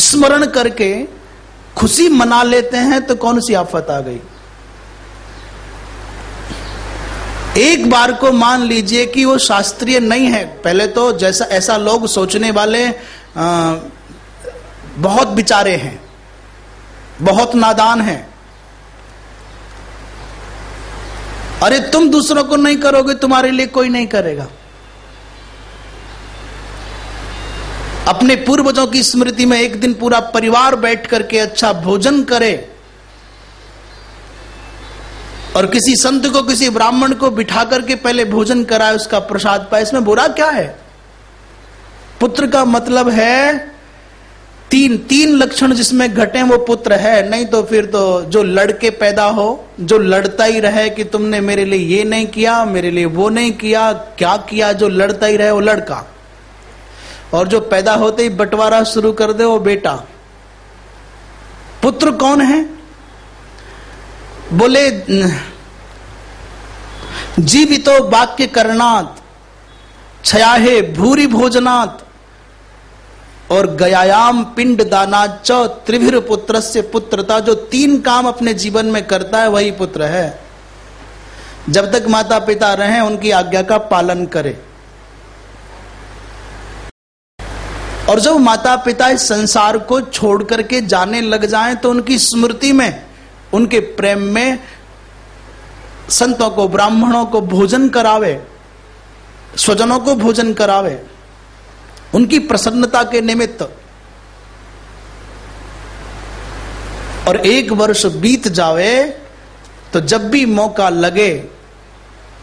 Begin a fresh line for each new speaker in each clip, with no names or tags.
स्मरण करके खुशी मना लेते हैं तो कौन सी आफत आ गई? एक बार को मान लीजिए कि वो शास्त्रीय नहीं है। पहले तो जैसा ऐसा लोग सोचने वाले आ, बहुत बिचारे हैं बहुत नादान हैं। अरे तुम दूसरों को नहीं करोगे तुम्हारे लिए कोई नहीं करेगा। अपने पूर्वजों की स्मृति में एक दिन पूरा परिवार बैठ करके अच्छा भोजन करे और किसी संत को, किसी ब्राह्मण को बिठा करके पहले भोजन कराए उसका प्रसाद पाए। इसमें बुरा क्या है? पुत्र का मतलब है तीन तीन लक्षण जिसमें घटे वो पुत्र है। नहीं तो फिर तो जो लड़के पैदा हो, जो लड़ता ही रहे कि तुमने मेरे लिए ये नहीं किया, मेरे लिए वो नहीं किया, क्या किया, जो लड़ता ही रहे वो लड़का। और जो पैदा होते ही बंटवारा शुरू कर दे वो बेटा। पुत्र कौन है? बोले, जीवितो वाक्य करनाथ छयाहे भूरी भोजनाथ और गयायाम पिंड दाना च त्रिभिर पुत्र से पुत्रता, जो तीन काम अपने जीवन में करता है, वही पुत्र है। जब तक माता पिता रहे, उनकी आज्ञा का पालन करे। और जब माता पिता इस संसार को छोड़ करके जाने लग जाएँ तो उनकी स्मृति में, उनके प्रेम में संतों को, ब्राह्मणों को भोजन करावे, स्वजनों को भोजन करावे, उनकी प्रसन्नता के निमित्त। और एक वर्ष बीत जावे तो जब भी मौका लगे,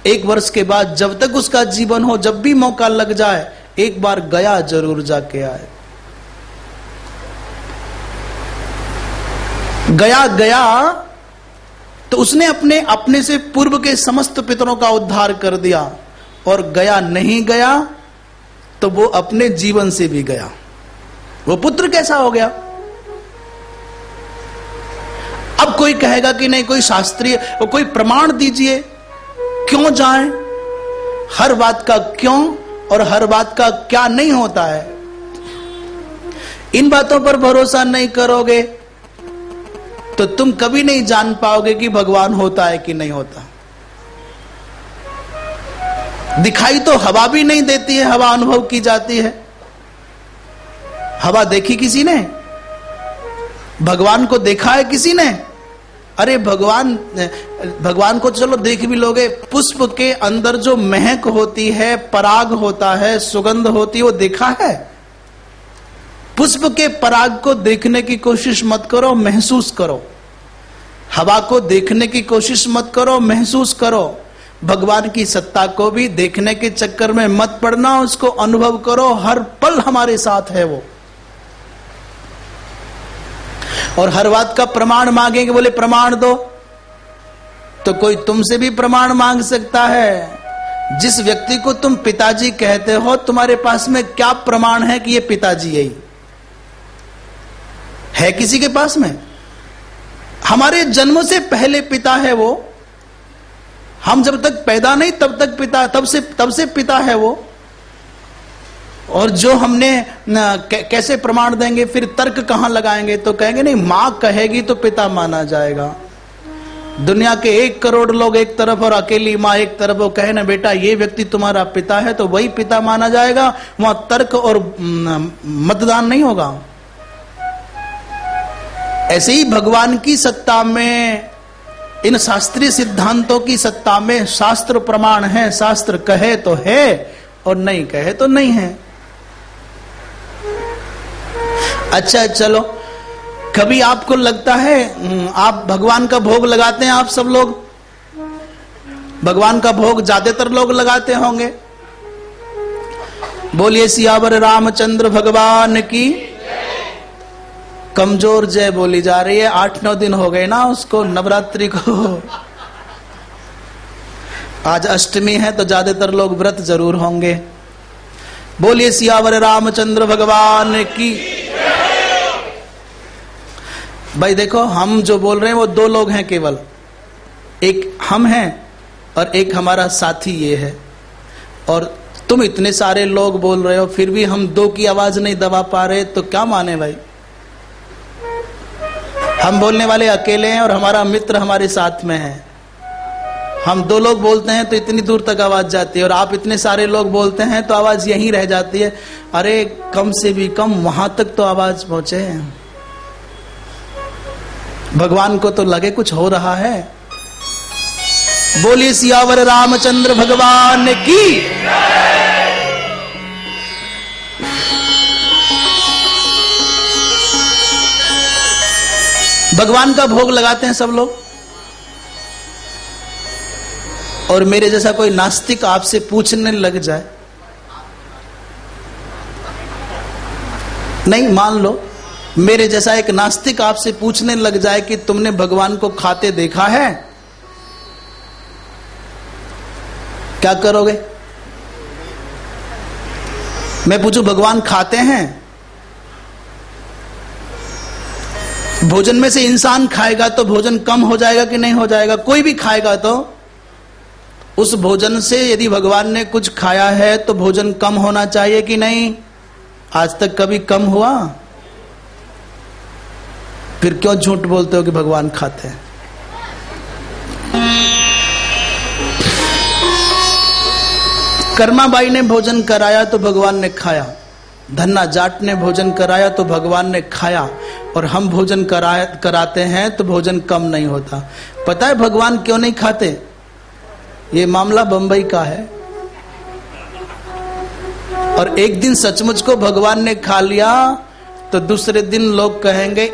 एक वर्ष के बाद जब तक उसका जीवन हो, जब भी मौका लग जाए एक बार गया ज़रूर जाके आए। गया गया तो उसने अपने अपने से पूर्व के समस्त पितरों का उद्धार कर दिया और गया नहीं गया तो वो अपने जीवन से भी गया। वो पुत्र कैसा हो गया? अब कोई कहेगा कि नहीं, कोई शास्त्रीय कोई प्रमाण दीजिए, क्यों जाए? हर बात का क्यों? और हर बात का क्या नहीं होता है। इन बातों पर भरोसा नहीं करोगे तो तुम कभी नहीं जान पाओगे कि भगवान होता है कि नहीं होता। दिखाई तो हवा भी नहीं देती है, हवा अनुभव की जाती है। हवा देखी किसी ने? भगवान को देखा है किसी ने? अरे भगवान भगवान को चलो देख भी लोगे। पुष्प के अंदर जो महक होती है, पराग होता है, सुगंध होती है, वो देखा है? पुष्प के पराग को देखने की कोशिश मत करो, महसूस करो। हवा को देखने की कोशिश मत करो, महसूस करो। भगवान की सत्ता को भी देखने के चक्कर में मत पड़ना, उसको अनुभव करो, हर पल हमारे साथ है वो। और हर बात का प्रमाण मांगेंगे, बोले, प्रमाण दो। तो कोई तुमसे भी प्रमाण मांग सकता है। जिस व्यक्ति को तुम पिताजी कहते हो, तुम्हारे पास में क्या प्रमाण है कि ये पिताजी यही? है किसी के पास में? हमारे जन्म से पहले पिता है वो। हम जब तक पैदा नहीं, तब तक पिता, तब से तब से पिता है वो। और जो हमने कैसे प्रमाण देंगे, फिर तर्क कहाँ लगाएँगे? तो कहेंगे, नहीं, माँ कहेगी तो पिता माना जाएगा। दुनिया के एक करोड़ लोग एक तरफ़ और अकेली माँ एक तरफ़, वो कहे, ना, बेटा, ये व्यक्ति तुम्हारा पिता है तो वही पिता माना जाएगा। वहाँ तर्क और मतदान नहीं होगा। ऐसे ही भगवान की सत्ता में, इन शास्त्रीय सिद्धांतों की सत्ता में शास्त्र प्रमाण है, शास्त्र कहे तो है और नहीं कहे तो नहीं है। अच्छा चलो। कभी आपको लगता है हम्म, आप भगवान का भोग लगाते हैं आप सब लोग? भगवान का भोग ज़्यादातर लोग लगाते होंगे। बोलिए सियावर रामचंद्र भगवान की कमज़ोर जय बोली जा रही है। आठ नौ दिन हो गए ना उसको नवरात्रि को। आज अष्टमी है तो ज़्यादातर लोग व्रत ज़रूर होंगे। बोलिए सियावर रामचंद्र भगवान की भाई देखो, हम जो बोल रहे हैं वो दो लोग हैं केवल। एक हम हैं और एक हमारा साथी ये है। और तुम इतने सारे लोग बोल रहे हो, फिर भी हम दो की आवाज़ नहीं दबा पा रहे तो क्या माने भाई? हम बोलने वाले अकेले हैं और हमारा मित्र हमारे साथ में है। हम दो लोग बोलते हैं तो इतनी दूर तक आवाज़ जाती है, और आप इतने सारे लोग बोलते हैं तो आवाज़ यहीं रह जाती है। अरे, कम से भी कम वहाँ तक तो आवाज़ पहुँचे। भगवान को तो लगे कुछ हो रहा है। बोलिए सियावर रामचंद्र भगवान की। भगवान का भोग लगाते हैं सब लोग। और मेरे जैसा कोई नास्तिक आपसे पूछने लग जाए। नहीं, मान लो। मेरे जैसा एक नास्तिक आपसे पूछने लग जाए कि तुमने भगवान को खाते देखा है? क्या करोगे? मैं पूछू, भगवान खाते हैं? भोजन में से इंसान खाएगा तो भोजन कम हो जाएगा कि नहीं हो जाएगा? कोई भी खाएगा तो। उस भोजन से यदि भगवान ने कुछ खाया है तो भोजन कम होना चाहिए कि नहीं? आज तक कभी कम हुआ? फिर क्यों झूठ बोलते हो कि भगवान खाते हैं? कर्माबाई ने भोजन कराया तो भगवान ने खाया। धन्ना जाट ने भोजन कराया तो भगवान ने खाया। और हम भोजन करा, कराते हैं तो भोजन कम नहीं होता। पता है भगवान क्यों नहीं खाते? ये मामला बंबई का है। और एक दिन सचमुच को भगवान ने खा लिया तो दूसरे दिन लोग कहेंगे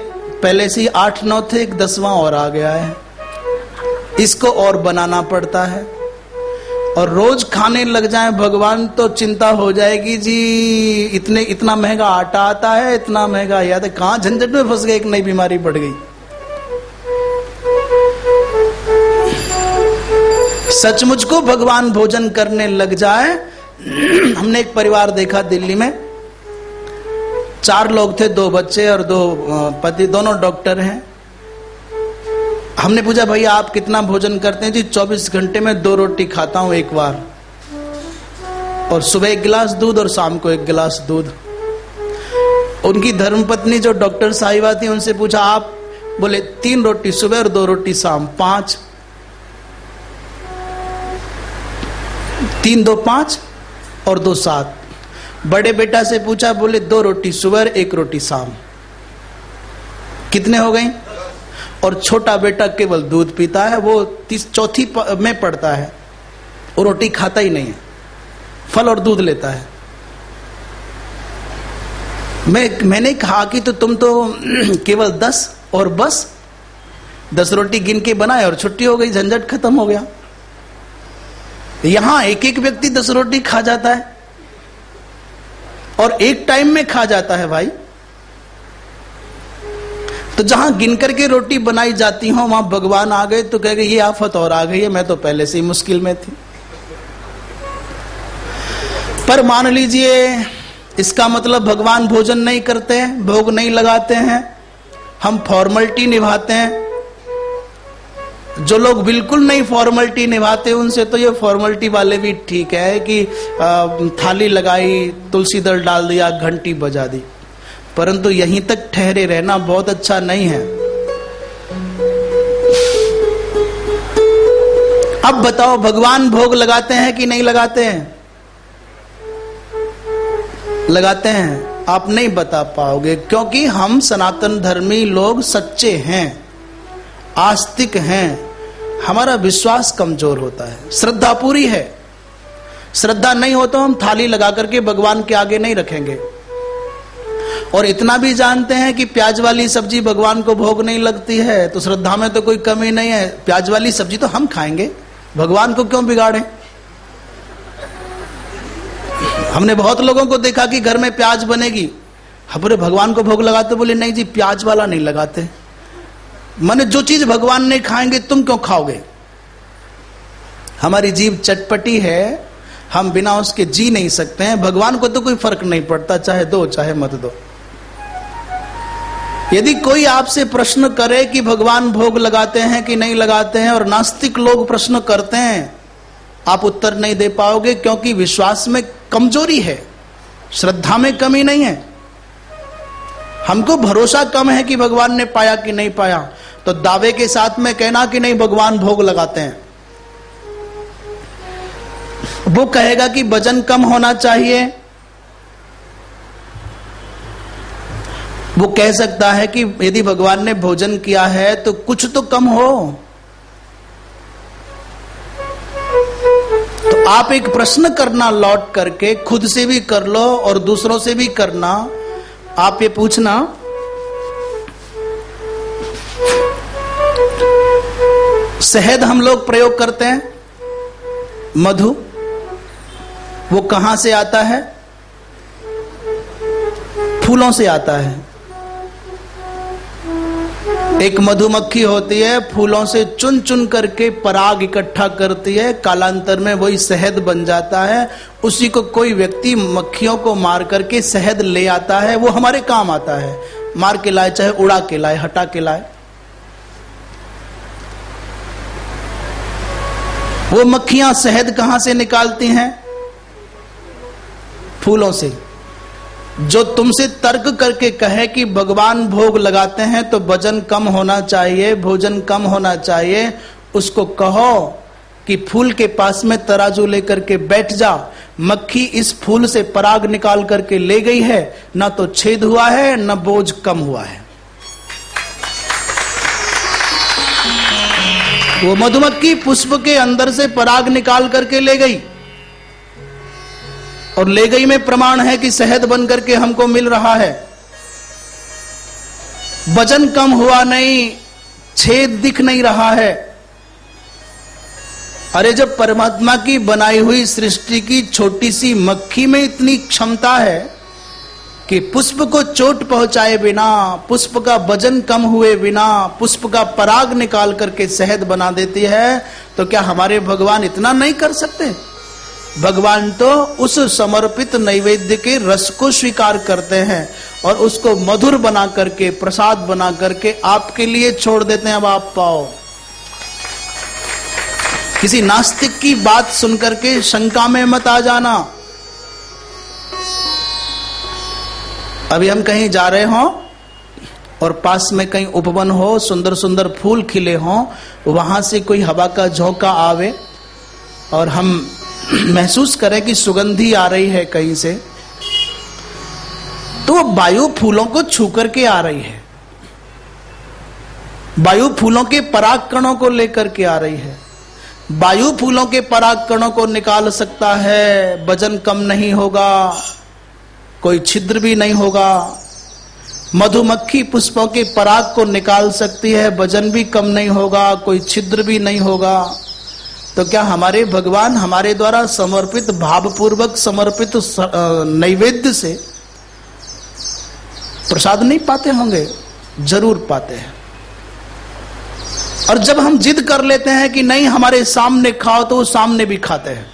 पहले से आठ, नौ थे, एक दसवां और आ गया है। इसको और बनाना पड़ता है। और रोज खाने लग जाए, भगवान तो चिंता हो जाएगी, जी, इतने, इतना महँगा आटा आता है, इतना महँगा याद है, कहाँ झंझट में फंस गए, एक नई बीमारी बढ़ गई। सचमुच को भगवान भोजन करने लग जाए। हमने एक परिवार देखा दिल्ली में। चार लोग थे, दो बच्चे और दो पति, दोनों डॉक्टर हैं। हमने पूछा, भैया, आप कितना भोजन करते हैं? जी 24 घंटे में दो रोटी खाता हूँ एक बार। और सुबह एक गिलास दूध और शाम को एक गिलास दूध। उनकी धर्मपत्नी, जो डॉक्टर साहिबा थी, उनसे पूछा, आप बोले, तीन रोटी सुबह और दो रोटी शाम, पाँच? तीन, दो, पाँच और दो सात। बड़े बेटा से पूछा, बोले, दो रोटी सुबह एक रोटी शाम कितने हो गए और छोटा बेटा केवल दूध पीता है, वो तीस, चौथी में पड़ता है। वो रोटी खाता ही नहीं है। फल और दूध लेता है। मैं, मैंने कहा कि तो तुम तो केवल दस और बस। दस रोटी गिन के बनाए और छुट्टी हो गई, झंझट खत्म हो गया। यहाँ एक एक व्यक्ति दस रोटी खा जाता है। और एक टाइम में खा जाता है भाई। तो जहाँ गिन करके रोटी बनाई जाती हो, वहाँ भगवान आ गए तो कह गए ये आफत और आ गई है, मैं तो पहले से ही मुश्किल में थी। पर मान लीजिए, इसका मतलब भगवान भोजन नहीं करते भोग नहीं लगाते हैं, हम फॉर्मलिटी निभाते हैं जो लोग बिल्कुल नहीं फॉर्मलिटी निभाते उनसे तो ये फॉर्मलिटी वाले भी ठीक है कि थाली लगाई, तुलसी दल डाल दिया, घंटी बजा दी। परंतु यहीं तक ठहरे रहना बहुत अच्छा नहीं है। अब बताओ, भगवान भोग लगाते हैं कि नहीं लगाते हैं? लगाते हैं। आप नहीं बता पाओगे, क्योंकि हम सनातन धर्मी लोग सच्चे हैं। आस्तिक हैं, हमारा विश्वास कमज़ोर होता है। श्रद्धा पूरी है। श्रद्धा नहीं हो तो हम थाली लगा करके भगवान के आगे नहीं रखेंगे। और इतना भी जानते हैं कि प्याज वाली सब्ज़ी भगवान को भोग नहीं लगती है तो श्रद्धा में तो कोई कमी नहीं है। प्याज वाली सब्ज़ी तो हम खाएँगे। भगवान को क्यों बिगाड़े? हमने बहुत लोगों को देखा कि घर में प्याज बनेगी। बोले, भगवान को भोग लगाते बोले, नहीं जी, प्याज वाला नहीं लगाते। मैंने जो चीज़ भगवान नहीं खाएँगे, तुम क्यों खाओगे? हमारी जीव चटपटी है, हम बिना उसके जी नहीं सकते हैं। भगवान को तो कोई फ़र्क नहीं पड़ता, चाहे दो, चाहे मत दो। यदि कोई आपसे प्रश्न करे कि भगवान भोग लगाते हैं कि नहीं लगाते हैं, और नास्तिक लोग प्रश्न करते हैं, आप उत्तर नहीं दे पाओगे, क्योंकि विश्वास में कमज़ोरी है। श्रद्धा में कमी नहीं है। हमको भरोसा कम है कि भगवान ने पाया कि नहीं पाया। तो दावे के साथ में कहना कि नहीं, भगवान भोग लगाते हैं। वो कहेगा कि वज़न कम होना चाहिए। वो कह सकता है कि यदि भगवान ने भोजन किया है तो कुछ तो कम हो। तो आप एक प्रश्न करना, लौट करके खुद से भी कर लो और दूसरों से भी करना। आप ये पूछना शहद हम लोग प्रयोग करते हैं? मधु, वो कहाँ से आता है? फूलों से आता है। एक मधुमक्खी होती है, फूलों से चुन चुन करके पराग इकट्ठा करती है, कालांतर में वही शहद बन जाता है। उसी को कोई व्यक्ति मक्खियों को मार करके शहद ले आता है, वो हमारे काम आता है। मार के लाए, चाहे उड़ा के लाए, हटा के लाए। वो मक्खियाँ शहद कहाँ से निकालती हैं? फूलों से। जो तुमसे तर्क करके कहे कि भगवान भोग लगाते हैं तो वज़न कम होना चाहिए, भोजन कम होना चाहिए, उसको कहो कि फूल के पास में तराजू लेकर के बैठ जा। मक्खी इस फूल से पराग निकाल करके ले गई है, ना तो छेद हुआ है, न बोझ कम हुआ है। वो मधुमक्खी पुष्प के अंदर से पराग निकाल करके ले गई। और ले गई में प्रमाण है कि शहद बन करके हमको मिल रहा है। वज़न कम हुआ नहीं, छेद दिख नहीं रहा है। अरे जब परमात्मा की बनाई हुई सृष्टि की छोटी सी मक्खी में इतनी क्षमता है कि पुष्प को चोट पहुँचाए बिना, पुष्प का वज़न कम हुए बिना, पुष्प का पराग निकाल करके शहद बना देती है तो क्या हमारे भगवान इतना नहीं कर सकते? भगवान तो उस समर्पित नैवेद्य के रस को स्वीकार करते हैं और उसको मधुर बना करके, प्रसाद बना करके आपके लिए छोड़ देते हैं। अब आप पाओ। किसी नास्तिक की बात सुनकर के शंका में मत आ जाना। अभी हम कहीं जा रहे हो और पास में कहीं उपवन हो सुंदर सुंदर फूल खिले हो, वहाँ से कोई हवा का झोंका आवे और हम महसूस करें कि सुगंधी आ रही है कहीं से तो वायु फूलों को छू करके आ रही है। वायु फूलों के पराग कणों को लेकर के आ रही है। वायु फूलों के पराग कणों को निकाल सकता है, वज़न कम नहीं होगा। कोई छिद्र भी नहीं होगा। मधुमक्खी पुष्पों के पराग को निकाल सकती है, वज़न भी कम नहीं होगा, कोई छिद्र भी नहीं होगा। तो क्या हमारे भगवान हमारे द्वारा समर्पित, भावपूर्वक समर्पित नैवेद्य से प्रसाद नहीं पाते होंगे? ज़रूर पाते हैं। और जब हम जिद कर लेते हैं कि नहीं, हमारे सामने खाओ तो वो सामने भी खाते हैं।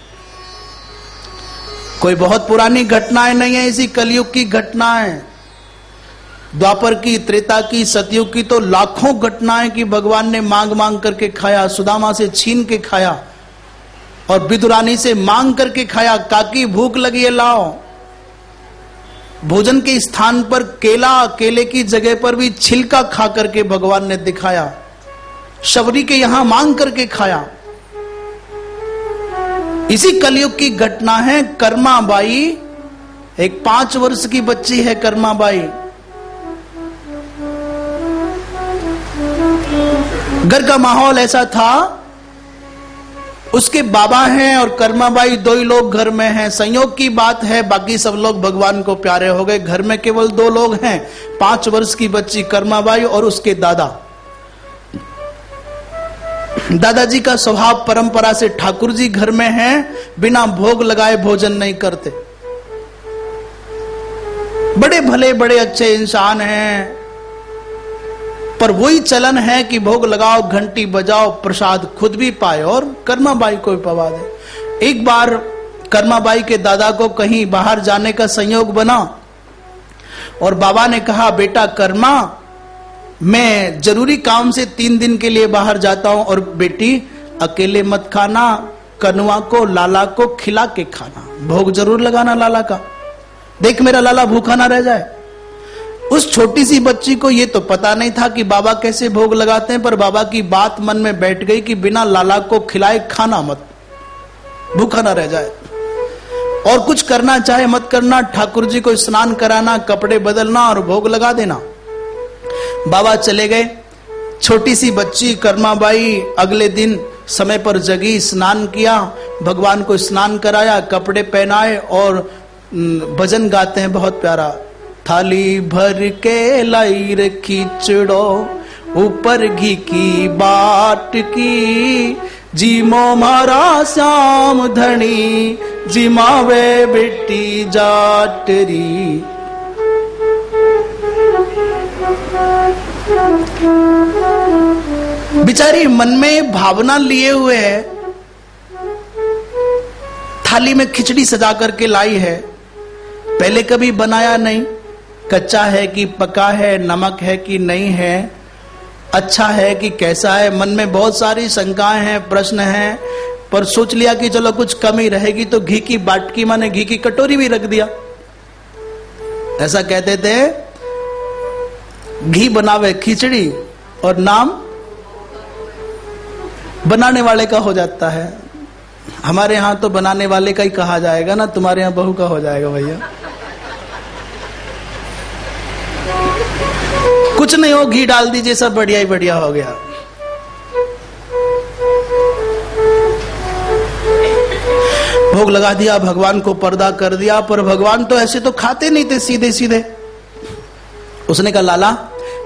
कोई बहुत पुरानी घटनाएँ नहीं है, इसी कलयुग की घटनाएँ। द्वापर की, त्रेता की, सतयुग की तो लाखों घटनाएँ की भगवान ने मांग मांग करके खाया, सुदामा से छीन के खाया, और विदुरानी से मांग करके खाया, काकी भूख लगी है, लाओ। भोजन के स्थान पर केला, केले की जगह पर भी छिलका खा करके भगवान ने दिखाया, शबरी के यहाँ मांग करके खाया। इसी कलयुग की घटना है कर्माबाई। एक पाँच वर्ष की बच्ची है कर्माबाई। घर का माहौल ऐसा था, उसके बाबा हैं और कर्माबाई दो ही लोग घर में हैं। संयोग की बात है, बाकी सब लोग भगवान को प्यारे हो गए। घर में केवल दो लोग हैं, पाँच वर्ष की बच्ची कर्माबाई और उसके दादा। दादाजी का स्वभाव परंपरा से ठाकुर जी घर में हैं, बिना भोग लगाए भोजन नहीं करते। बड़े भले, बड़े अच्छे इंसान हैं, पर वही चलन है कि भोग लगाओ, घंटी बजाओ, प्रसाद खुद भी पाए और कर्माबाई को भी पवा दे। एक बार कर्माबाई के दादा को कहीं बाहर जाने का संयोग बना और बाबा ने कहा, बेटा कर्मा मैं ज़रूरी काम से तीन दिन के लिए बाहर जाता हूँ और बेटी, अकेले मत खाना, कनुआ को, लाला को खिला के खाना। भोग ज़रूर लगाना लाला का। देख मेरा लाला भूखा ना रह जाए। उस छोटी सी बच्ची को ये तो पता नहीं था कि बाबा कैसे भोग लगाते हैं, पर बाबा की बात मन में बैठ गई कि बिना लाला को खिलाए खाना मत। भूखा ना रह जाए। और कुछ करना चाहे मत करना, ठाकुर जी को स्नान कराना, कपड़े बदलना और भोग लगा देना। बाबा चले गए। छोटी सी बच्ची कर्माबाई अगले दिन समय पर जगी, स्नान किया। भगवान को स्नान कराया, कपड़े पहनाए और भजन गाते हैं बहुत प्यारा। थाली भर के लाई रखी चिड़ो ऊपर घी की बाट की। जीमो मारा श्याम धनी, जिमावे बेटी जाटरी। बिचारी मन में भावना लिए हुए है। थाली में खिचड़ी सजा करके लाई है। पहले कभी बनाया नहीं। कच्चा है कि पका है, नमक है कि नहीं है। अच्छा है कि कैसा है। मन में बहुत सारी शंकाएँ हैं, प्रश्न हैं। पर सोच लिया कि चलो कुछ कमी रहेगी तो घी की बाटकी, माने घी की कटोरी भी रख दिया। ऐसा कहते थे घी बनावे, खिचड़ी और नाम बनाने वाले का हो जाता है। हमारे यहाँ तो बनाने वाले का ही कहा जाएगा ना, तुम्हारे यहाँ बहू का हो जाएगा भैया। कुछ नहीं हो, घी डाल दीजिए, सब बढ़िया ही बढ़िया हो गया। भोग लगा दिया, भगवान को पर्दा कर दिया, पर भगवान तो ऐसे तो खाते नहीं थे सीधे सीधे उसने कहा, लाला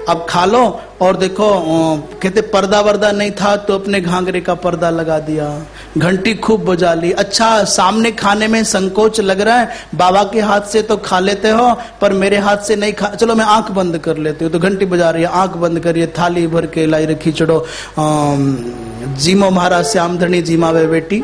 अब खा लो और देखो कहते पर्दा वर्दा नहीं था तो अपने घाघरे का पर्दा लगा दिया। घंटी खूब बजा ली। अच्छा सामने खाने में संकोच लग रहा है। बाबा के हाथ से तो खा लेते हो, पर मेरे हाथ से नहीं खा चलो मैं आँख बंद कर लेती हूँ। तो घंटी बजा रही है, आँख बंद करिए थाली भर के लाई रखी चढ़ो जीमो महाराज श्याम धनी जीमावे बेटी।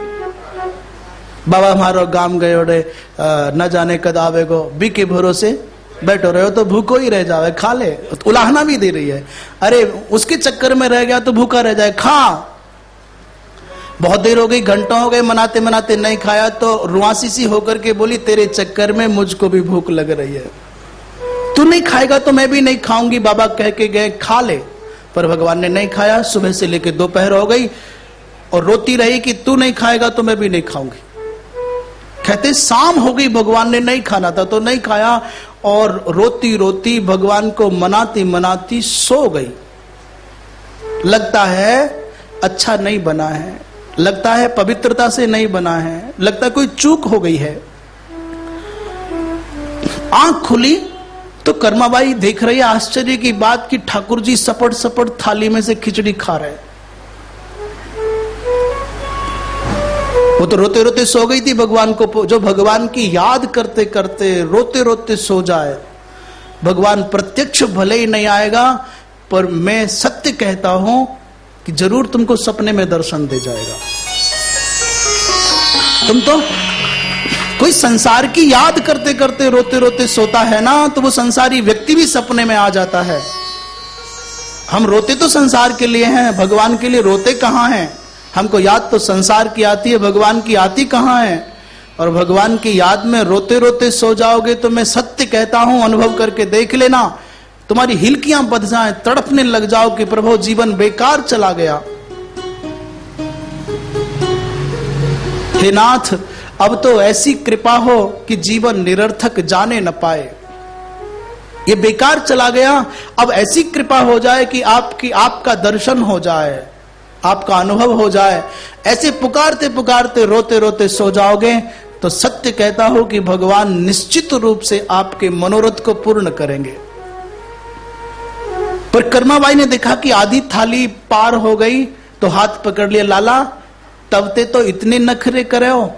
बाबा हमारो गाँव गए न जाने कद आवेगो। बी के भरोसे। बैठो रहे हो तो भूखो ही रह जावे खा ले। उलाहना भी दे रही है। अरे, उसके चक्कर में रह गया तो भूखा रह जाए, खा। बहुत देर हो गई, घंटों हो गए, मनाते मनाते नहीं खाया तो रुआसी सी होकर के बोली, तेरे चक्कर में मुझको भी भूख लग रही है। तू नहीं खाएगा तो मैं भी नहीं खाऊँगी। बाबा कह के गए, खा ले। पर भगवान ने नहीं खाया। सुबह से लेकर दोपहर हो गई और रोती रही कि तू नहीं खाएगा तो मैं भी नहीं खाऊँगी। कहते, शाम हो गई, भगवान ने नहीं खाना था तो नहीं खाया। और रोती रोती भगवान को मनाती मनाती सो गई। लगता है अच्छा नहीं बना है, लगता है पवित्रता से नहीं बना है, लगता है कोई चूक हो गई है। आँख खुली तो कर्माबाई देख रही है, आश्चर्य की बात कि ठाकुर जी सपट सपट थाली में से खिचड़ी खा रहे वो तो रोते रोते सो गई थी भगवान को, जो भगवान की याद करते करते रोते रोते सो जाए। भगवान प्रत्यक्ष भले ही नहीं आएगा, पर मैं सत्य कहता हूँ कि ज़रूर तुमको सपने में दर्शन दे जाएगा। तुम तो कोई संसार की याद करते करते रोते रोते सोता है ना तो वो संसारी व्यक्ति भी सपने में आ जाता है। हम रोते तो संसार के लिए हैं, भगवान के लिए रोते कहाँ हैं? हमको याद तो संसार की आती है, भगवान की आती कहाँ है? और भगवान की याद में रोते रोते सो जाओगे तो मैं सत्य कहता हूँ, अनुभव करके देख लेना। तुम्हारी हिलकियाँ बध जाए, तड़पने लग जाओ कि प्रभु जीवन बेकार चला गया। हे नाथ, अब तो ऐसी कृपा हो कि जीवन निरर्थक जाने न पाए। ये बेकार चला गया, अब ऐसी कृपा हो जाए कि आपकी, आपका दर्शन हो जाए। आपका अनुभव हो जाए। ऐसे पुकारते पुकारते रोते रोते सो जाओगे तो सत्य कहता हो कि भगवान निश्चित रूप से आपके मनोरथ को पूर्ण करेंगे। पर कर्माबाई ने देखा कि आधी थाली पार हो गई तो हाथ पकड़ लिया, लाला तब ते तो इतने नखरे करे हो।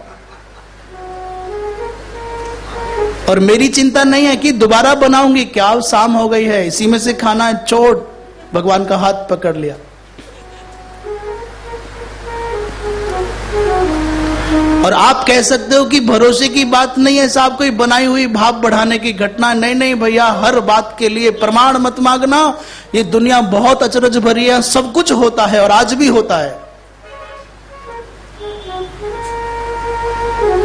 और मेरी चिंता नहीं है कि दोबारा बनाऊँगी, क्या शाम हो गई है, इसी में से खाना है, चोट। भगवान का हाथ पकड़ लिया। और आप कह सकते हो कि भरोसे की बात नहीं है, साहब, कोई बनाई हुई भाव बढ़ाने की घटना। नहीं नहीं भैया, हर बात के लिए प्रमाण मत मांगना। ये दुनिया बहुत अचरज भरी है, सब कुछ होता है और आज भी होता है।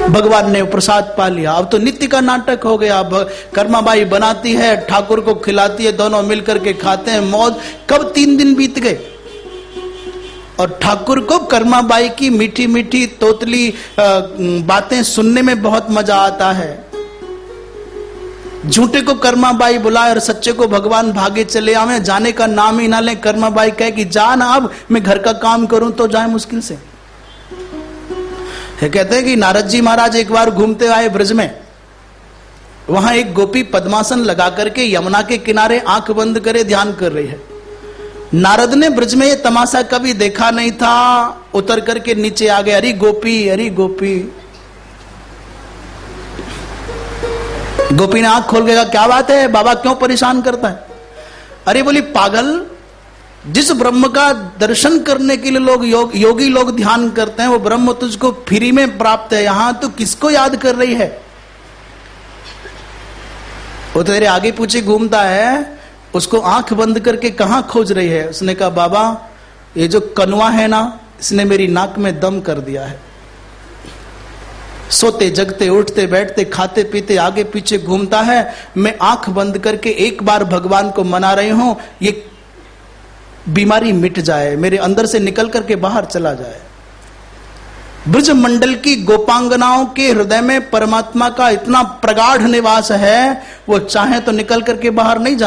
भगवान ने प्रसाद पा लिया। अब तो नित्य का नाटक हो गया। कर्माबाई बनाती है, ठाकुर को खिलाती है, दोनों मिलकर के खाते हैं। मौज कब तीन दिन बीत गए? और ठाकुर को कर्माबाई की मीठी मीठी तोतली बातें सुनने में बहुत मज़ा आता है। झूठे को कर्माबाई बुलाए और सच्चे को भगवान भागे चले आवे, जाने का नाम ही ना ले। कर्माबाई कहे कि जा ना अब, मैं घर का काम करूँ तो जाए मुश्किल से। है कहते हैं कि नारद जी महाराज एक बार घूमते आए ब्रज में। वहाँ एक गोपी पद्मासन लगा करके यमुना के किनारे आँख बंद करे ध्यान कर रही है। नारद ने ब्रज में ये तमाशा कभी देखा नहीं था। उतर करके नीचे आ गए अरे गोपी अरे गोपी। गोपी ने आँख खोल गया क्या बात है? बाबा क्यों परेशान करता है? अरे बोली पागल जिस ब्रह्म का दर्शन करने के लिए लोग योग, योगी लोग ध्यान करते हैं वो ब्रह्म तुझको फ्री में प्राप्त है। यहाँ तो किसको याद कर रही है? वो तेरे आगे पूछे घूमता है। उसको आँख बंद करके कहा खोज रही है? उसने कहा, बाबा, ये जो कनुआ है ना, इसने मेरी नाक में दम कर दिया है। सोते, जगते, उठते, बैठते, खाते, पीते, आगे पीछे घूमता है। मैं आँख बंद करके एक बार भगवान को मना रही हूँ, ये बीमारी मिट जाए, मेरे अंदर से निकल करके बाहर चला जाए। ब्रज मंडल की गोपांगनाओं के हृदय में परमात्मा का इतना प्रगाढ़ निवास है, वो चाहे तो निकल करके बाहर नहीं जा